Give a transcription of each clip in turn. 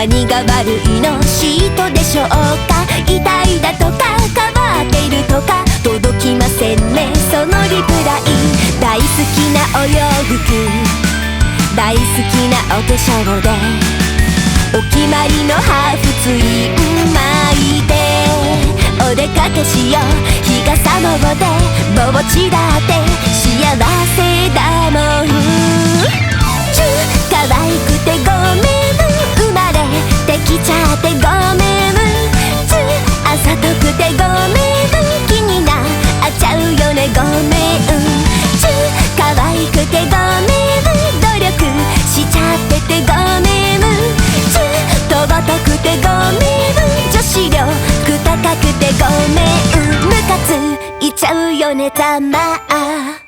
何が悪いのシートでしょうか？痛いだとか変わっているとか？届きませんね。そのリプライ大好きなお洋服。大好きなお化粧で。お決まりのハーフツイン巻いて。お出かけしよう。日傘のぼでぼちだって。幸せ。ねざまあ。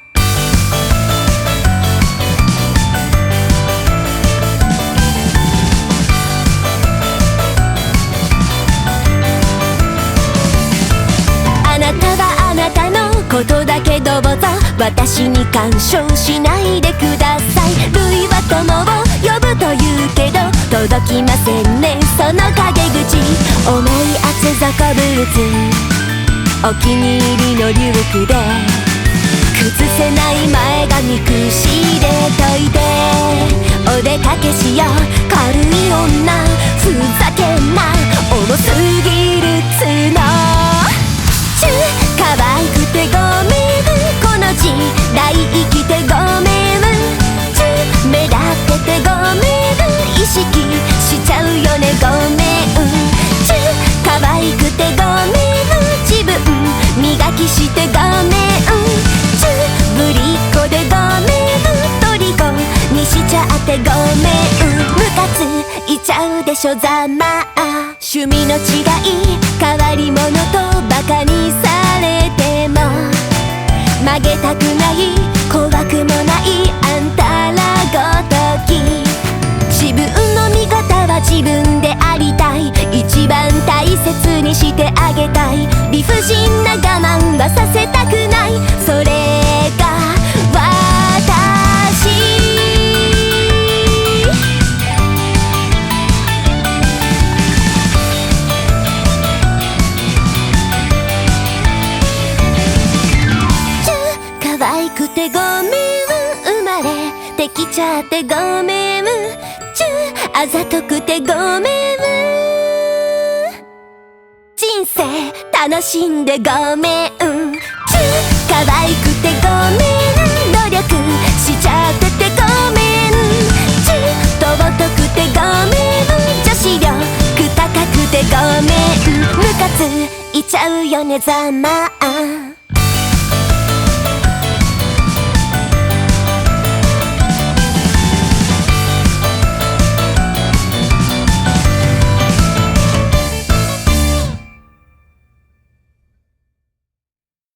なたはあなたのことだけどうぞ私に干渉しないでください。類は友を呼ぶと言うけど届きませんね。その陰口重い厚底ブーツお気に入りのリュックで崩せない前髪くしでといてお出かけしよう軽い女。ついちゃうでしょざま。あ趣味の違い変わり者とバカにされても。曲げたくない怖くもないあんたらごとき。自分の味方は自分でありたい。一番大切にしてあげたい。理不尽な我慢てきちゃってごめん。チューあざとくてごめん。人生楽しんでごめん。チュー可愛くてごめん。努力しちゃっててごめん。チューとぼとくてごめん。女子力高くてごめん。ムカついちゃうよねざまあ。